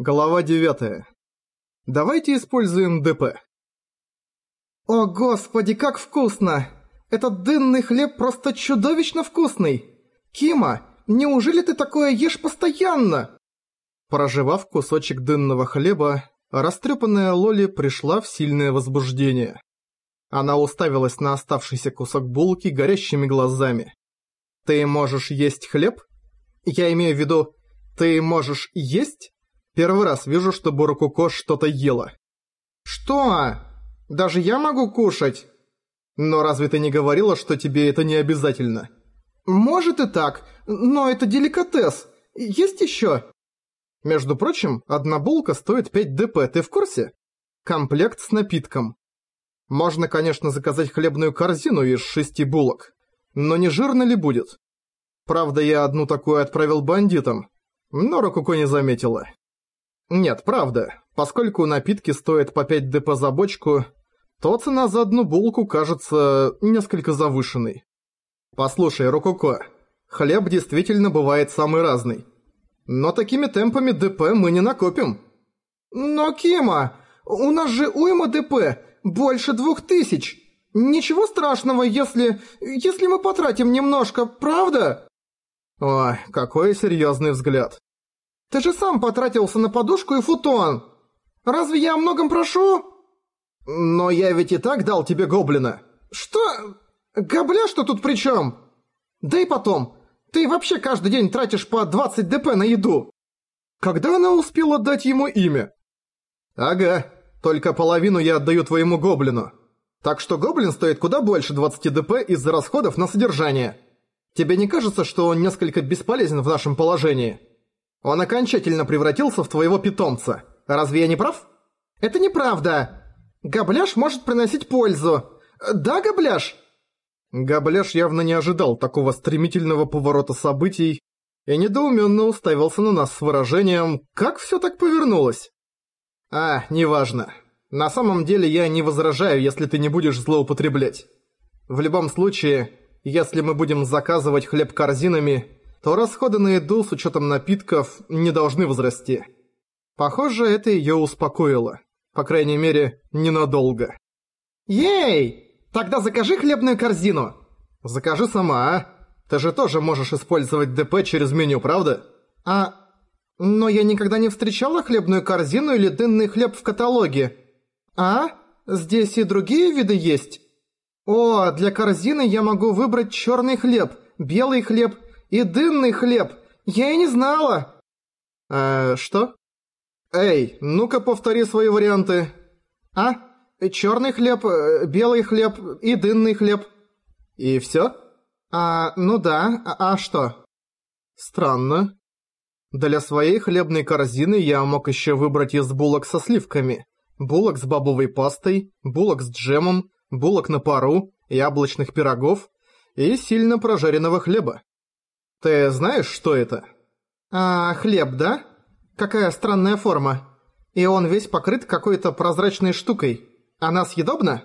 Глава 9. Давайте используем ДП. О господи, как вкусно! Этот дынный хлеб просто чудовищно вкусный! Кима, неужели ты такое ешь постоянно? Прожевав кусочек дынного хлеба, растрепанная Лоли пришла в сильное возбуждение. Она уставилась на оставшийся кусок булки горящими глазами. «Ты можешь есть хлеб? Я имею в виду, ты можешь есть?» Первый раз вижу, что Буракуко что-то ела. Что? Даже я могу кушать? Но разве ты не говорила, что тебе это не обязательно? Может и так, но это деликатес. Есть еще? Между прочим, одна булка стоит 5 ДП, ты в курсе? Комплект с напитком. Можно, конечно, заказать хлебную корзину из шести булок, но не жирно ли будет? Правда, я одну такую отправил бандитам, но Рокуко не заметила. Нет, правда. Поскольку напитки стоят по 5 ДП за бочку, то цена за одну булку кажется несколько завышенной. Послушай, Рококо, хлеб действительно бывает самый разный. Но такими темпами ДП мы не накопим. Но, Кима, у нас же уйма ДП, больше двух тысяч. Ничего страшного, если... если мы потратим немножко, правда? Ой, какой серьезный взгляд. Ты же сам потратился на подушку и футон. Разве я о многом прошу? Но я ведь и так дал тебе гоблина. Что? Гобля что тут при чем? Да и потом, ты вообще каждый день тратишь по 20 ДП на еду. Когда она успела дать ему имя? Ага, только половину я отдаю твоему гоблину. Так что гоблин стоит куда больше 20 ДП из-за расходов на содержание. Тебе не кажется, что он несколько бесполезен в нашем положении? Он окончательно превратился в твоего питомца. Разве я не прав? Это неправда. Гобляш может приносить пользу. Да, Гобляш? Гобляш явно не ожидал такого стремительного поворота событий и недоуменно уставился на нас с выражением «Как все так повернулось?» А, неважно. На самом деле я не возражаю, если ты не будешь злоупотреблять. В любом случае, если мы будем заказывать хлеб корзинами, то расходы на еду с учетом напитков не должны возрасти. Похоже, это ее успокоило. По крайней мере, ненадолго. «Ей! Тогда закажи хлебную корзину!» «Закажи сама, а? Ты же тоже можешь использовать ДП через меню, правда?» «А... но я никогда не встречала хлебную корзину или дынный хлеб в каталоге. А? Здесь и другие виды есть?» «О, для корзины я могу выбрать черный хлеб, белый хлеб и дынный хлеб! Я и не знала!» «Э, что?» «Эй, ну-ка повтори свои варианты!» «А? Черный хлеб, э, белый хлеб и дынный хлеб». «И все?» «А, ну да, а, а что?» «Странно. Для своей хлебной корзины я мог еще выбрать из булок со сливками, булок с бобовой пастой, булок с джемом, булок на пару, яблочных пирогов и сильно прожаренного хлеба. Ты знаешь, что это? А, хлеб, да? Какая странная форма. И он весь покрыт какой-то прозрачной штукой. Она съедобна?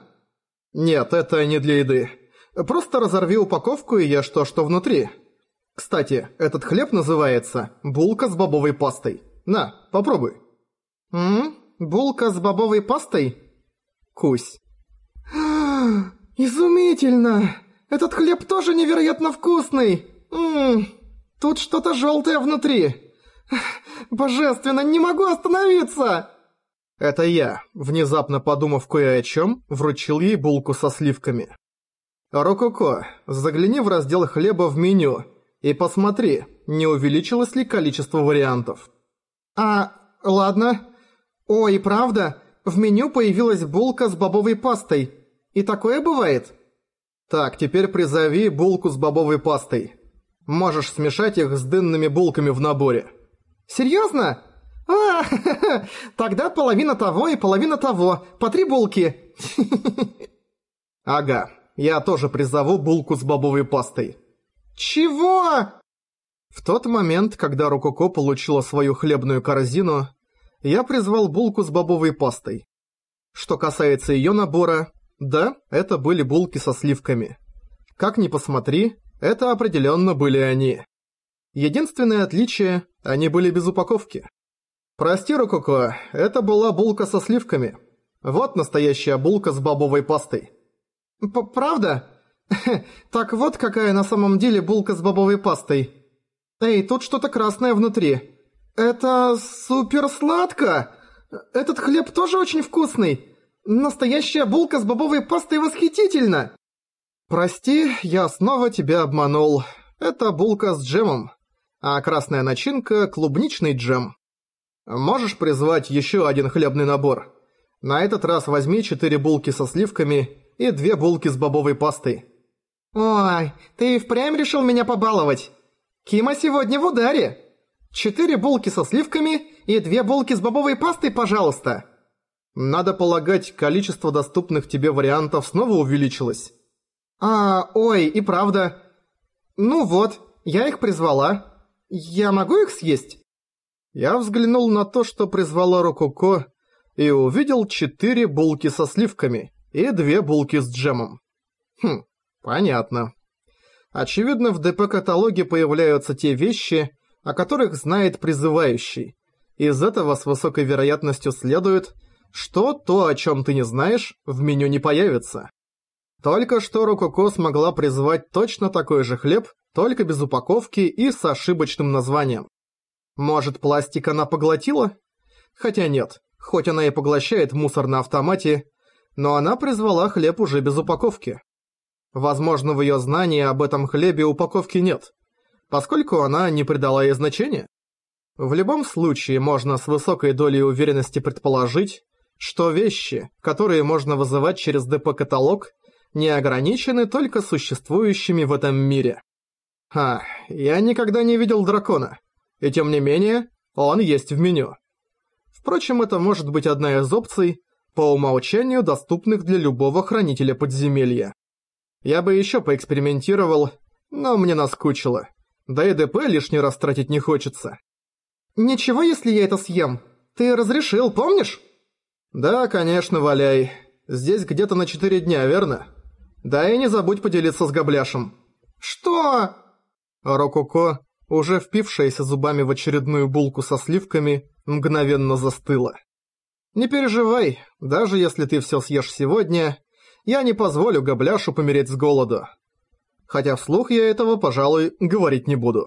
Нет, это не для еды. Просто разорви упаковку и ешь то, что внутри. Кстати, этот хлеб называется булка с бобовой пастой. На, попробуй. М? Булка с бобовой пастой? Кусь. Изумительно! Этот хлеб тоже невероятно вкусный! Ммм, тут что-то желтое внутри. Божественно, не могу остановиться!» Это я, внезапно подумав кое о чем, вручил ей булку со сливками. «Рококо, загляни в раздел хлеба в меню и посмотри, не увеличилось ли количество вариантов». «А, ладно. Ой, правда, в меню появилась булка с бобовой пастой. И такое бывает?» «Так, теперь призови булку с бобовой пастой. Можешь смешать их с дынными булками в наборе. Серьезно? А, тогда половина того и половина того. По три булки. Ага, я тоже призову булку с бобовой пастой. Чего? В тот момент, когда Рококо получила свою хлебную корзину, я призвал булку с бобовой пастой. Что касается ее набора, да, это были булки со сливками. Как ни посмотри, это определенно были они. Единственное отличие – они были без упаковки. «Прости, Рококо, это была булка со сливками. Вот настоящая булка с бобовой пастой». П «Правда? так вот какая на самом деле булка с бобовой пастой. Эй, тут что-то красное внутри. Это супер сладко! Этот хлеб тоже очень вкусный. Настоящая булка с бобовой пастой восхитительна!» «Прости, я снова тебя обманул. Это булка с джемом, а красная начинка – клубничный джем». Можешь призвать еще один хлебный набор? На этот раз возьми четыре булки со сливками и две булки с бобовой пастой. Ой, ты и впрямь решил меня побаловать. Кима сегодня в ударе. Четыре булки со сливками и две булки с бобовой пастой, пожалуйста. Надо полагать, количество доступных тебе вариантов снова увеличилось. А, ой, и правда. Ну вот, я их призвала. Я могу их съесть? Я взглянул на то, что призвала Рококо, и увидел четыре булки со сливками и две булки с джемом. Хм, понятно. Очевидно, в ДП-каталоге появляются те вещи, о которых знает призывающий. Из этого с высокой вероятностью следует, что то, о чем ты не знаешь, в меню не появится. Только что Рококо смогла призвать точно такой же хлеб, только без упаковки и с ошибочным названием. Может, пластик она поглотила? Хотя нет, хоть она и поглощает мусор на автомате, но она призвала хлеб уже без упаковки. Возможно, в ее знании об этом хлебе упаковки нет, поскольку она не придала ей значения. В любом случае, можно с высокой долей уверенности предположить, что вещи, которые можно вызывать через ДП-каталог, не ограничены только существующими в этом мире. А, я никогда не видел дракона. И тем не менее, он есть в меню. Впрочем, это может быть одна из опций, по умолчанию доступных для любого хранителя подземелья. Я бы еще поэкспериментировал, но мне наскучило. Да и ДП лишний раз тратить не хочется. «Ничего, если я это съем? Ты разрешил, помнишь?» «Да, конечно, валяй. Здесь где-то на четыре дня, верно? Да и не забудь поделиться с Габляшем». «Что?» Рококо уже впившаяся зубами в очередную булку со сливками, мгновенно застыла. «Не переживай, даже если ты все съешь сегодня, я не позволю Габляшу помереть с голоду. Хотя вслух я этого, пожалуй, говорить не буду».